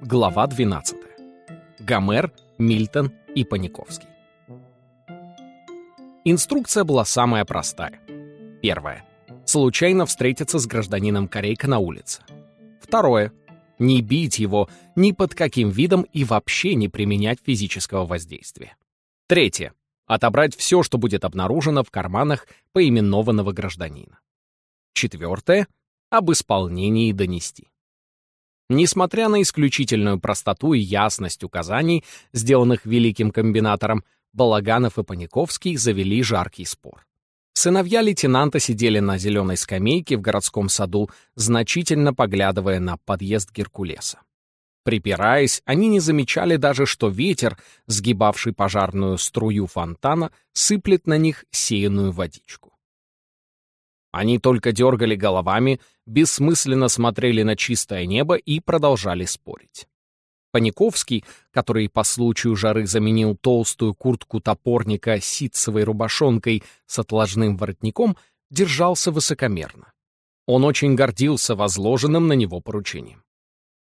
Глава 12. Гомер, Мильтон и Паниковский. Инструкция была самая простая. Первое. Случайно встретиться с гражданином Корейка на улице. Второе. Не бить его ни под каким видом и вообще не применять физического воздействия. Третье. Отобрать все, что будет обнаружено в карманах поименованного гражданина. Четвертое. Об исполнении донести. Несмотря на исключительную простоту и ясность указаний, сделанных великим комбинатором, Балаганов и Паниковский завели жаркий спор. Сыновья лейтенанта сидели на зеленой скамейке в городском саду, значительно поглядывая на подъезд Геркулеса. Припираясь, они не замечали даже, что ветер, сгибавший пожарную струю фонтана, сыплет на них сеянную водичку. Они только дергали головами, бессмысленно смотрели на чистое небо и продолжали спорить. Паниковский, который по случаю жары заменил толстую куртку топорника ситцевой рубашонкой с отложным воротником, держался высокомерно. Он очень гордился возложенным на него поручением.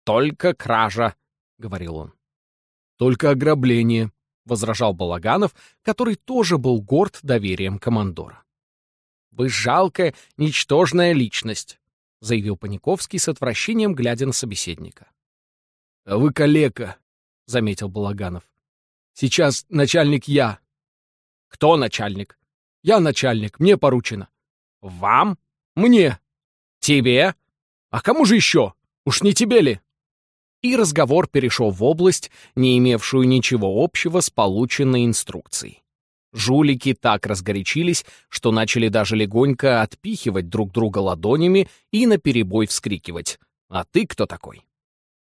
«Только кража», — говорил он. «Только ограбление», — возражал Балаганов, который тоже был горд доверием командора. «Вы жалкая, ничтожная личность», — заявил Паниковский с отвращением, глядя на собеседника. А «Вы калека», — заметил Балаганов. «Сейчас начальник я». «Кто начальник?» «Я начальник, мне поручено». «Вам?» «Мне». «Тебе?» «А кому же еще? Уж не тебе ли?» И разговор перешел в область, не имевшую ничего общего с полученной инструкцией. Жулики так разгорячились, что начали даже легонько отпихивать друг друга ладонями и наперебой вскрикивать. «А ты кто такой?»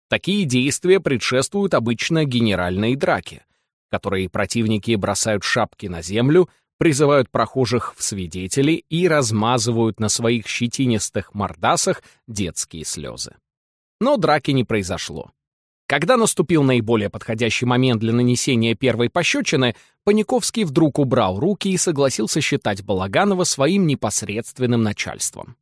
Такие действия предшествуют обычно генеральной драке, в которой противники бросают шапки на землю, призывают прохожих в свидетели и размазывают на своих щетинистых мордасах детские слезы. Но драки не произошло. Когда наступил наиболее подходящий момент для нанесения первой пощечины, Паниковский вдруг убрал руки и согласился считать Балаганова своим непосредственным начальством.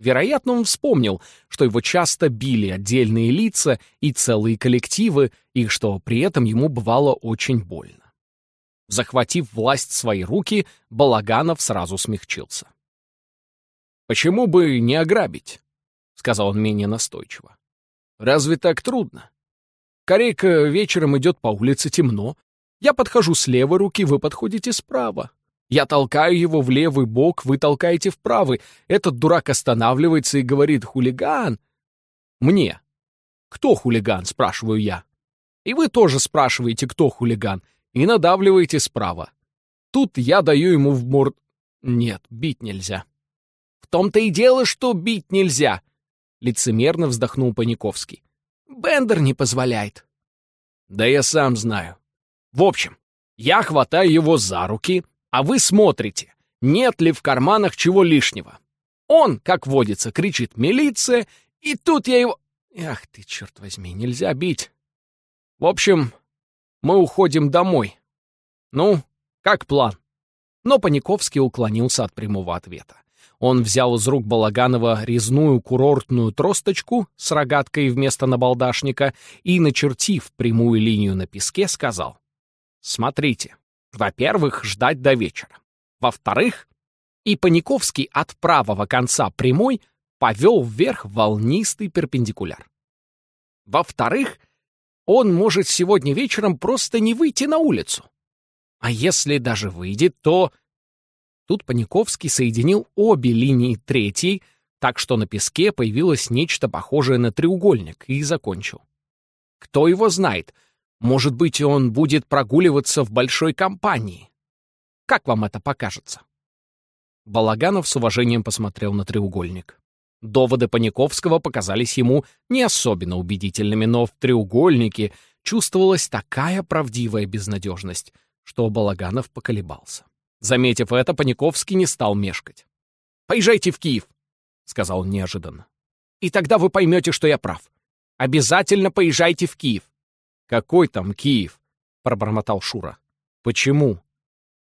Вероятно, он вспомнил, что его часто били отдельные лица и целые коллективы, и что при этом ему бывало очень больно. Захватив власть в свои руки, Балаганов сразу смягчился. «Почему бы не ограбить?» — сказал он менее настойчиво. «Разве так трудно? Корейка вечером идет по улице темно. Я подхожу с левой руки, вы подходите справа. Я толкаю его в левый бок, вы толкаете в правый. Этот дурак останавливается и говорит «хулиган». Мне. «Кто хулиган?» — спрашиваю я. И вы тоже спрашиваете, кто хулиган, и надавливаете справа. Тут я даю ему в морд... Нет, бить нельзя. В том-то и дело, что бить нельзя. Лицемерно вздохнул Паниковский. Бендер не позволяет. Да я сам знаю. В общем, я хватаю его за руки, а вы смотрите, нет ли в карманах чего лишнего. Он, как водится, кричит «Милиция!» и тут я его... Ах ты, черт возьми, нельзя бить. В общем, мы уходим домой. Ну, как план? Но Паниковский уклонился от прямого ответа. Он взял из рук Балаганова резную курортную тросточку с рогаткой вместо набалдашника и, начертив прямую линию на песке, сказал «Смотрите, во-первых, ждать до вечера. Во-вторых, и Паниковский от правого конца прямой повел вверх волнистый перпендикуляр. Во-вторых, он может сегодня вечером просто не выйти на улицу. А если даже выйдет, то... Тут Паниковский соединил обе линии третьей, так что на песке появилось нечто похожее на треугольник, и закончил. Кто его знает, может быть, он будет прогуливаться в большой компании. Как вам это покажется?» Балаганов с уважением посмотрел на треугольник. Доводы Паниковского показались ему не особенно убедительными, но в треугольнике чувствовалась такая правдивая безнадежность, что Балаганов поколебался. Заметив это, Паниковский не стал мешкать. «Поезжайте в Киев», — сказал неожиданно. «И тогда вы поймете, что я прав. Обязательно поезжайте в Киев. «Какой там Киев?» — пробормотал Шура. «Почему?»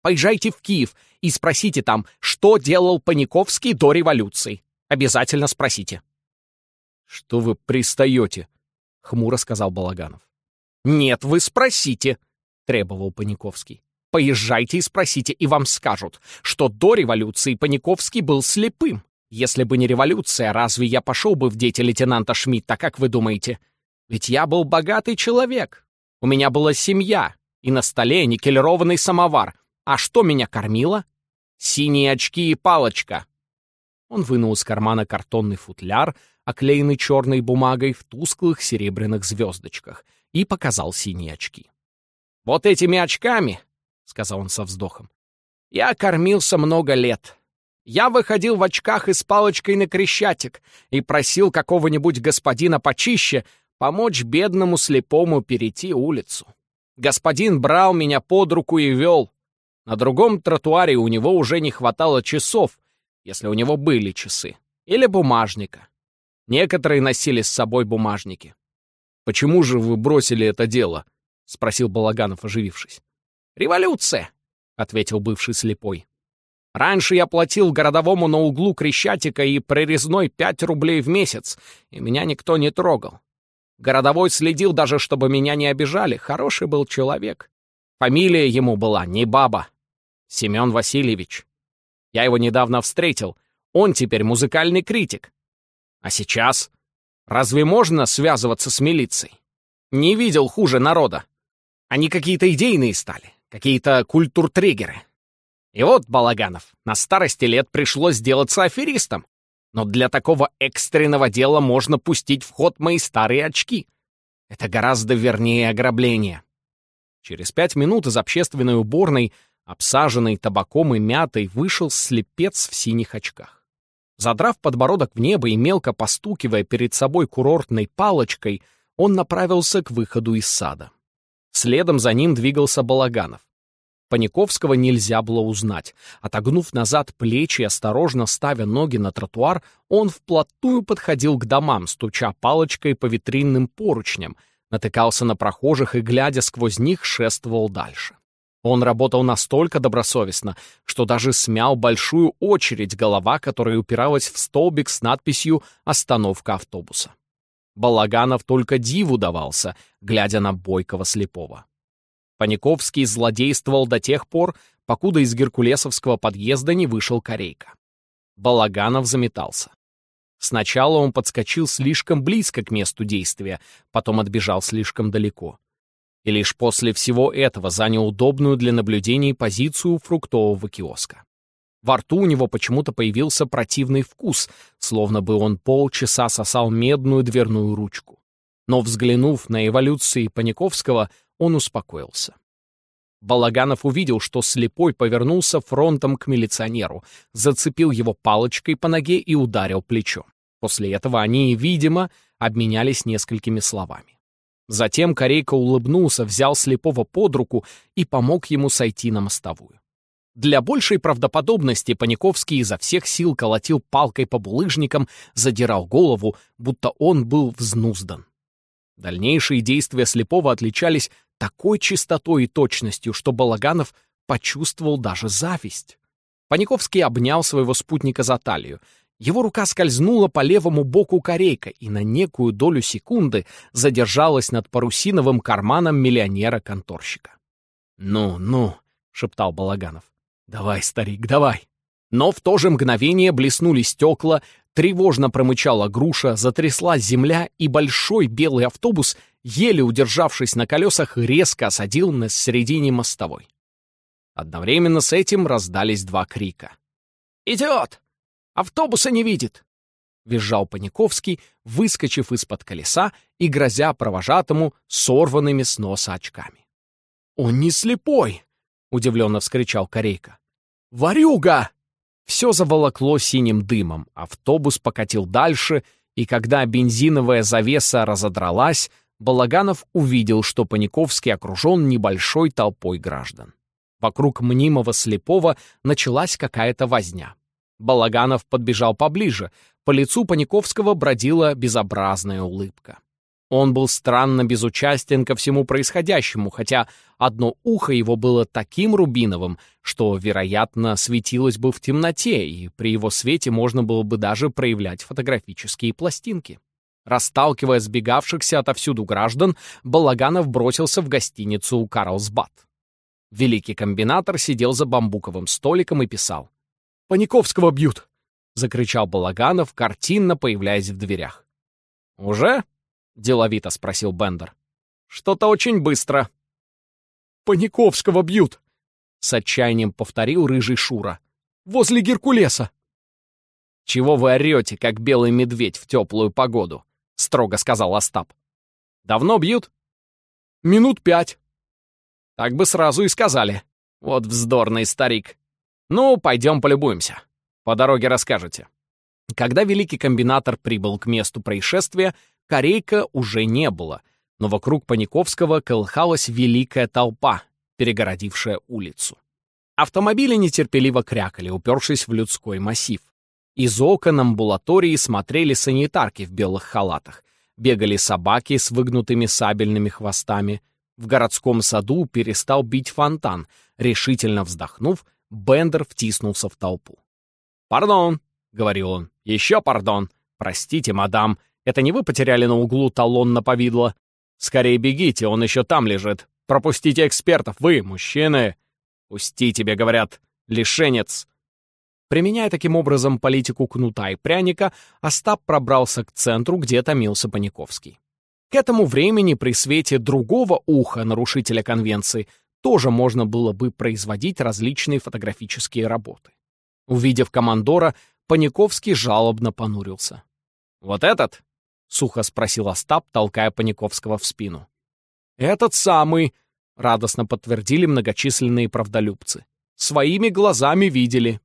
«Поезжайте в Киев и спросите там, что делал Паниковский до революции. Обязательно спросите». «Что вы пристаете?» — хмуро сказал Балаганов. «Нет, вы спросите», — требовал Паниковский. «Поезжайте и спросите, и вам скажут, что до революции Паниковский был слепым. Если бы не революция, разве я пошел бы в дети лейтенанта Шмидта, как вы думаете? Ведь я был богатый человек. У меня была семья, и на столе никелированный самовар. А что меня кормило? Синие очки и палочка». Он вынул из кармана картонный футляр, оклеенный черной бумагой в тусклых серебряных звездочках, и показал синие очки. «Вот этими очками», — сказал он со вздохом, — «я кормился много лет. Я выходил в очках и с палочкой на крещатик и просил какого-нибудь господина почище помочь бедному слепому перейти улицу. Господин брал меня под руку и вел. На другом тротуаре у него уже не хватало часов, если у него были часы, или бумажника. Некоторые носили с собой бумажники. «Почему же вы бросили это дело?» — спросил Балаганов, оживившись. «Революция!» — ответил бывший слепой. «Раньше я платил городовому на углу Крещатика и прорезной пять рублей в месяц, и меня никто не трогал. Городовой следил даже, чтобы меня не обижали. Хороший был человек. Фамилия ему была не Баба. Семен Васильевич. Я его недавно встретил. Он теперь музыкальный критик. А сейчас? Разве можно связываться с милицией? Не видел хуже народа. Они какие-то идейные стали, какие-то культуртриггеры. И вот, Балаганов, на старости лет пришлось сделаться аферистом. Но для такого экстренного дела можно пустить в ход мои старые очки. Это гораздо вернее ограбление. Через пять минут из общественной уборной, обсаженной табаком и мятой, вышел слепец в синих очках. Задрав подбородок в небо и мелко постукивая перед собой курортной палочкой, он направился к выходу из сада. Следом за ним двигался Балаганов. Паниковского нельзя было узнать. Отогнув назад плечи и осторожно ставя ноги на тротуар, он вплотную подходил к домам, стуча палочкой по витринным поручням, натыкался на прохожих и, глядя сквозь них, шествовал дальше. Он работал настолько добросовестно, что даже смял большую очередь голова, которая упиралась в столбик с надписью «Остановка автобуса». Балаганов только диву давался, глядя на бойкого слепого. Паниковский злодействовал до тех пор, покуда из геркулесовского подъезда не вышел Корейка. Балаганов заметался. Сначала он подскочил слишком близко к месту действия, потом отбежал слишком далеко и лишь после всего этого занял удобную для наблюдений позицию фруктового киоска. Во рту у него почему-то появился противный вкус, словно бы он полчаса сосал медную дверную ручку. Но, взглянув на эволюции Паниковского, он успокоился. Балаганов увидел, что слепой повернулся фронтом к милиционеру, зацепил его палочкой по ноге и ударил плечом. После этого они, видимо, обменялись несколькими словами. Затем Корейка улыбнулся, взял слепого под руку и помог ему сойти на мостовую. Для большей правдоподобности Паниковский изо всех сил колотил палкой по булыжникам, задирал голову, будто он был взнуздан. Дальнейшие действия слепого отличались такой чистотой и точностью, что Балаганов почувствовал даже зависть. Паниковский обнял своего спутника за талию. Его рука скользнула по левому боку корейка и на некую долю секунды задержалась над парусиновым карманом миллионера-конторщика. «Ну, ну», — шептал Балаганов, — «давай, старик, давай». Но в то же мгновение блеснули стекла, тревожно промычала груша, затряслась земля, и большой белый автобус, еле удержавшись на колесах, резко осадил на середине мостовой. Одновременно с этим раздались два крика. «Идиот! Автобуса не видит!» — визжал Паниковский, выскочив из-под колеса и грозя провожатому сорванными с носа очками. «Он не слепой!» — удивленно вскричал Корейка. «Варюга!» Все заволокло синим дымом, автобус покатил дальше, и когда бензиновая завеса разодралась, Балаганов увидел, что Паниковский окружен небольшой толпой граждан. Вокруг мнимого слепого началась какая-то возня. Балаганов подбежал поближе. По лицу Паниковского бродила безобразная улыбка. Он был странно безучастен ко всему происходящему, хотя одно ухо его было таким рубиновым, что, вероятно, светилось бы в темноте, и при его свете можно было бы даже проявлять фотографические пластинки. Расталкивая сбегавшихся отовсюду граждан, Балаганов бросился в гостиницу «Карлсбад». Великий комбинатор сидел за бамбуковым столиком и писал. «Паниковского бьют!» — закричал Балаганов, картинно появляясь в дверях. «Уже?» — деловито спросил Бендер. «Что-то очень быстро». «Паниковского бьют!» — с отчаянием повторил рыжий Шура. «Возле Геркулеса!» «Чего вы орете, как белый медведь в теплую погоду?» — строго сказал Остап. «Давно бьют?» «Минут пять». «Так бы сразу и сказали. Вот вздорный старик. Ну, пойдем полюбуемся. По дороге расскажете». Когда великий комбинатор прибыл к месту происшествия, корейка уже не было, но вокруг Паниковского колыхалась великая толпа, перегородившая улицу. Автомобили нетерпеливо крякали, упершись в людской массив. Из окон амбулатории смотрели санитарки в белых халатах. Бегали собаки с выгнутыми сабельными хвостами. В городском саду перестал бить фонтан. Решительно вздохнув, Бендер втиснулся в толпу. «Пардон», — говорил он, — «еще пардон. Простите, мадам, это не вы потеряли на углу талон на повидло? Скорее бегите, он еще там лежит. Пропустите экспертов, вы, мужчины. Пусти тебе, говорят, лишенец. Применяя таким образом политику кнута и пряника, Остап пробрался к центру, где томился Паниковский. К этому времени при свете другого уха нарушителя конвенции тоже можно было бы производить различные фотографические работы. Увидев командора, Паниковский жалобно понурился. «Вот этот?» — сухо спросил Остап, толкая Паниковского в спину. «Этот самый!» — радостно подтвердили многочисленные правдолюбцы. «Своими глазами видели!»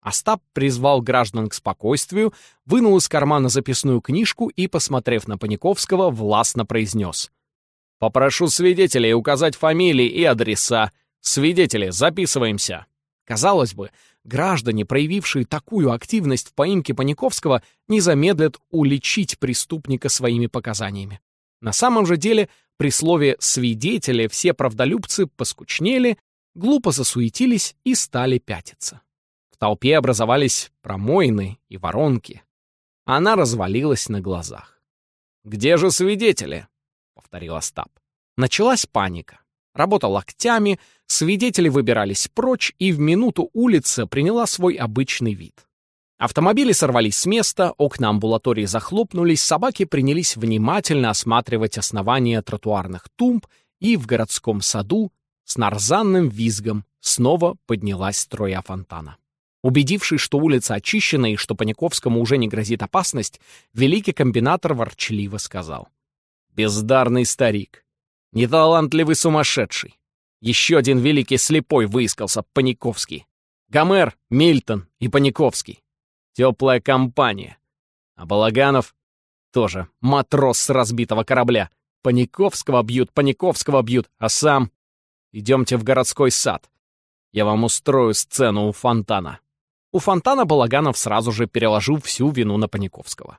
Остап призвал граждан к спокойствию, вынул из кармана записную книжку и, посмотрев на Паниковского, властно произнес. «Попрошу свидетелей указать фамилии и адреса. Свидетели, записываемся». Казалось бы, граждане, проявившие такую активность в поимке Паниковского, не замедлят уличить преступника своими показаниями. На самом же деле, при слове «свидетели» все правдолюбцы поскучнели, глупо засуетились и стали пятиться. В толпе образовались промоины и воронки. Она развалилась на глазах. «Где же свидетели?» — повторил Остап. Началась паника. Работа локтями, свидетели выбирались прочь, и в минуту улица приняла свой обычный вид. Автомобили сорвались с места, окна амбулатории захлопнулись, собаки принялись внимательно осматривать основания тротуарных тумб, и в городском саду с нарзанным визгом снова поднялась строя фонтана. Убедившись, что улица очищена и что Паниковскому уже не грозит опасность, великий комбинатор ворчливо сказал. «Бездарный старик. Неталантливый сумасшедший. Еще один великий слепой выискался, Паниковский. Гомер, Мильтон и Паниковский. Теплая компания. А Балаганов тоже матрос с разбитого корабля. Паниковского бьют, Паниковского бьют, а сам... Идемте в городской сад. Я вам устрою сцену у фонтана. У фонтана Балаганов сразу же переложил всю вину на Паниковского.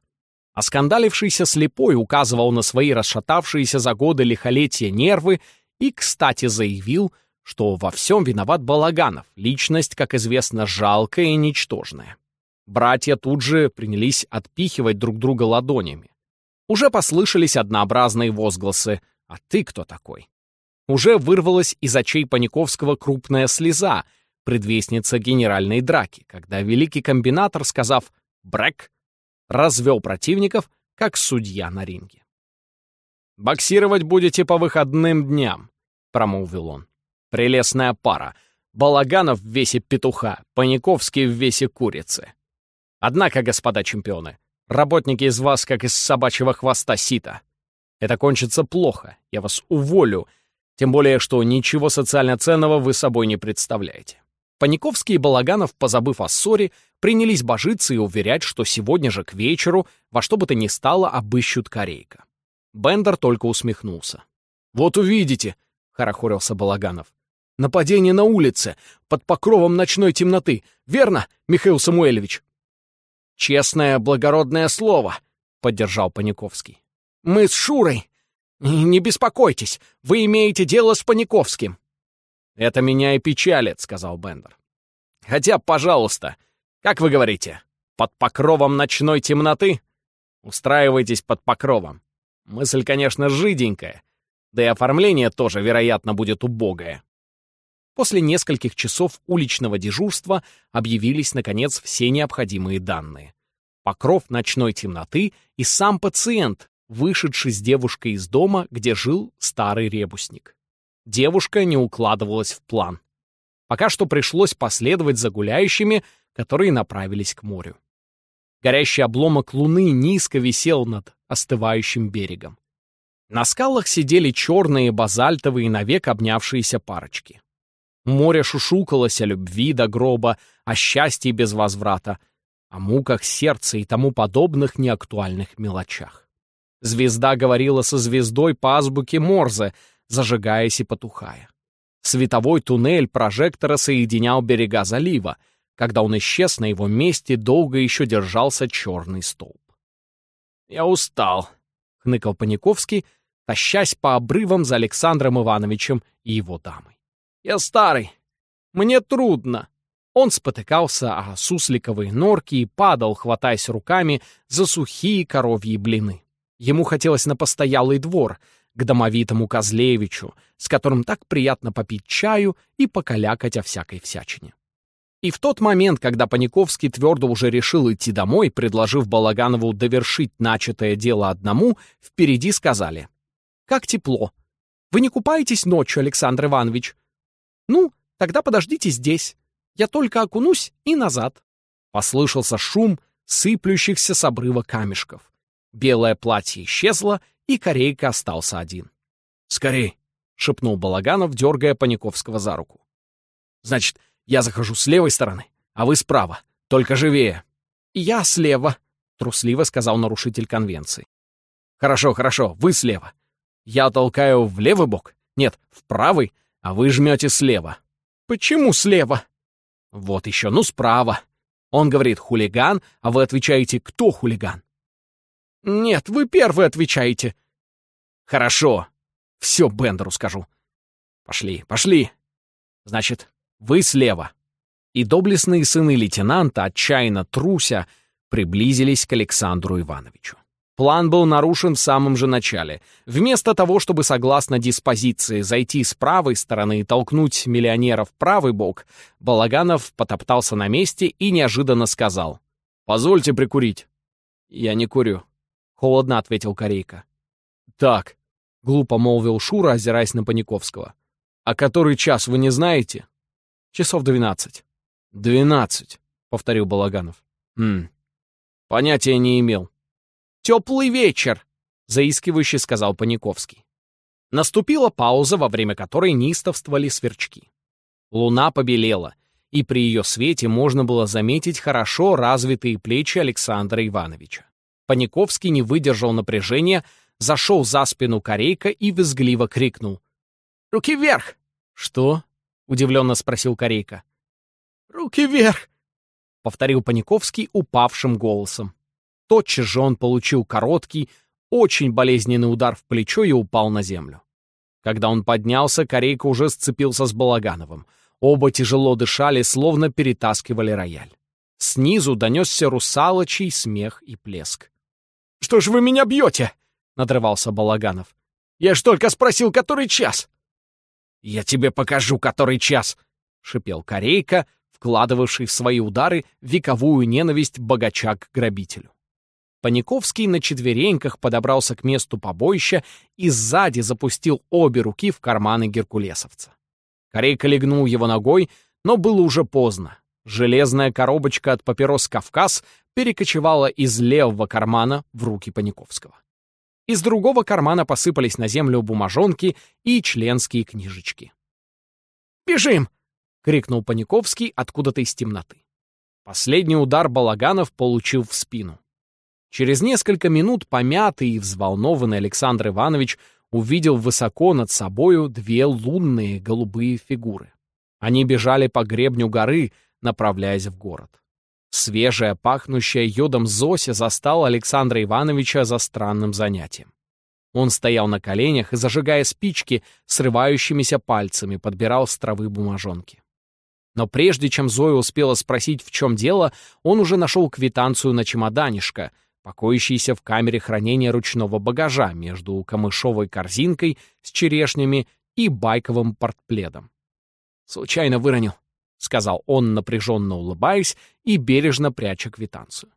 Оскандалившийся слепой указывал на свои расшатавшиеся за годы лихолетия нервы и, кстати, заявил, что во всем виноват Балаганов, личность, как известно, жалкая и ничтожная. Братья тут же принялись отпихивать друг друга ладонями. Уже послышались однообразные возгласы «А ты кто такой?». Уже вырвалась из очей Паниковского крупная слеза, предвестница генеральной драки, когда великий комбинатор, сказав «брэк», развел противников, как судья на ринге. «Боксировать будете по выходным дням», — промолвил он. «Прелестная пара. Балаганов в весе петуха, Паниковский в весе курицы. Однако, господа чемпионы, работники из вас как из собачьего хвоста сита. Это кончится плохо, я вас уволю, тем более, что ничего социально ценного вы собой не представляете. Паниковский и Балаганов, позабыв о ссоре, принялись божиться и уверять, что сегодня же к вечеру во что бы то ни стало обыщут корейка. Бендер только усмехнулся. «Вот увидите», — хорохорился Балаганов. «Нападение на улице, под покровом ночной темноты. Верно, Михаил Самуэльевич?» «Честное, благородное слово», — поддержал Паниковский. «Мы с Шурой. Не беспокойтесь, вы имеете дело с Паниковским». «Это меня и печалит», — сказал Бендер. «Хотя, пожалуйста, как вы говорите, под покровом ночной темноты? Устраивайтесь под покровом. Мысль, конечно, жиденькая, да и оформление тоже, вероятно, будет убогое. После нескольких часов уличного дежурства объявились, наконец, все необходимые данные. Покров ночной темноты и сам пациент, вышедший с девушкой из дома, где жил старый ребусник. Девушка не укладывалась в план. Пока что пришлось последовать за гуляющими, которые направились к морю. Горящий обломок луны низко висел над остывающим берегом. На скалах сидели черные базальтовые навек обнявшиеся парочки. Море шушукалось о любви до гроба, о счастье без возврата, о муках сердца и тому подобных неактуальных мелочах. Звезда говорила со звездой по азбуке Морзе, зажигаясь и потухая. Световой туннель прожектора соединял берега залива. Когда он исчез, на его месте долго еще держался черный столб. «Я устал», — хныкал Паниковский, тащась по обрывам за Александром Ивановичем и его дамой. «Я старый. Мне трудно». Он спотыкался о сусликовые норки и падал, хватаясь руками за сухие коровьи блины. Ему хотелось на постоялый двор, к домовитому Козлевичу, с которым так приятно попить чаю и покалякать о всякой всячине. И в тот момент, когда Паниковский твердо уже решил идти домой, предложив Балаганову довершить начатое дело одному, впереди сказали как тепло. Вы не купаетесь ночью, Александр Иванович? Ну, тогда подождите здесь. Я только окунусь и назад. Послышался шум сыплющихся с обрыва камешков. Белое платье исчезло, и корейка остался один. «Скорей!» — шепнул Балаганов, дергая Паниковского за руку. «Значит, я захожу с левой стороны, а вы справа. Только живее!» «Я слева!» — трусливо сказал нарушитель конвенции. «Хорошо, хорошо, вы слева. Я толкаю в левый бок? Нет, в правый, а вы жмете слева. Почему слева? Вот еще, ну справа. Он говорит «хулиган», а вы отвечаете «кто хулиган?» Нет, вы первый отвечаете. Хорошо. Все Бендеру скажу. Пошли, пошли. Значит, вы слева. И доблестные сыны лейтенанта, отчаянно труся, приблизились к Александру Ивановичу. План был нарушен в самом же начале. Вместо того, чтобы, согласно диспозиции, зайти с правой стороны и толкнуть миллионера в правый бок, Балаганов потоптался на месте и неожиданно сказал. «Позвольте прикурить». «Я не курю», — холодно ответил Корейка. «Так», — глупо молвил Шура, озираясь на Паниковского. «А который час вы не знаете?» «Часов двенадцать». «Двенадцать», — повторил Балаганов. «Хм, понятия не имел». «Теплый вечер», — заискивающе сказал Паниковский. Наступила пауза, во время которой неистовствовали сверчки. Луна побелела, и при ее свете можно было заметить хорошо развитые плечи Александра Ивановича. Паниковский не выдержал напряжения, зашел за спину Корейка и визгливо крикнул. «Руки вверх!» «Что?» — удивленно спросил Корейка. «Руки вверх!» — повторил Паниковский упавшим голосом. Тотчас же он получил короткий, очень болезненный удар в плечо и упал на землю. Когда он поднялся, Корейка уже сцепился с Балагановым. Оба тяжело дышали, словно перетаскивали рояль. Снизу донесся русалочий смех и плеск. «Что ж вы меня бьете?» — надрывался Балаганов. «Я ж только спросил, который час!» «Я тебе покажу, который час!» — шипел Корейка, вкладывавший в свои удары вековую ненависть богача к грабителю. Паниковский на четвереньках подобрался к месту побоища и сзади запустил обе руки в карманы геркулесовца. Корейка легнул его ногой, но было уже поздно. Железная коробочка от папирос «Кавказ» перекочевала из левого кармана в руки Паниковского. Из другого кармана посыпались на землю бумажонки и членские книжечки. «Бежим!» — крикнул Паниковский откуда-то из темноты. Последний удар Балаганов получил в спину. Через несколько минут помятый и взволнованный Александр Иванович увидел высоко над собою две лунные голубые фигуры. Они бежали по гребню горы, направляясь в город. Свежая, пахнущая йодом Зося застала Александра Ивановича за странным занятием. Он стоял на коленях и, зажигая спички, срывающимися пальцами подбирал с травы бумажонки. Но прежде чем Зоя успела спросить, в чем дело, он уже нашел квитанцию на чемоданишко — покоящийся в камере хранения ручного багажа между камышовой корзинкой с черешнями и байковым портпледом. «Случайно выронил», — сказал он, напряженно улыбаясь и бережно пряча квитанцию.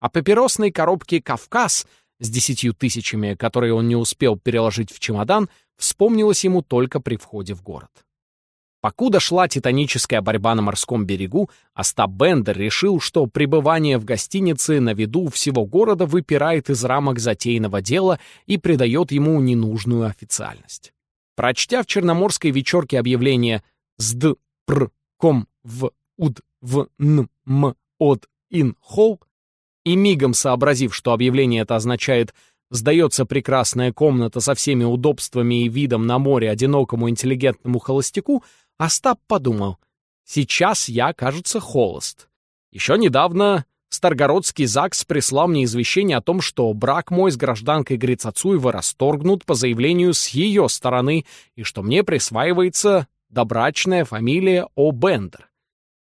О папиросной коробке «Кавказ» с десятью тысячами, которые он не успел переложить в чемодан, вспомнилось ему только при входе в город. Покуда шла титаническая борьба на морском берегу, Остап Бендер решил, что пребывание в гостинице на виду всего города выпирает из рамок затеянного дела и придает ему ненужную официальность. Прочтя в черноморской вечерке объявление «Сд пр ком в уд в н м от ин холл» и мигом сообразив, что объявление это означает «Сдается прекрасная комната со всеми удобствами и видом на море одинокому интеллигентному холостяку», Остап подумал, сейчас я, кажется, холост. Еще недавно Старгородский ЗАГС прислал мне извещение о том, что брак мой с гражданкой Грицацуева расторгнут по заявлению с ее стороны и что мне присваивается добрачная фамилия О'Бендер.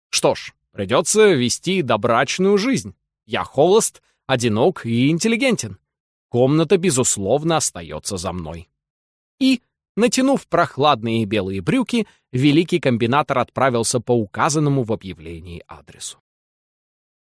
Что ж, придется вести добрачную жизнь. Я холост, одинок и интеллигентен. Комната, безусловно, остается за мной. И Натянув прохладные белые брюки, великий комбинатор отправился по указанному в объявлении адресу.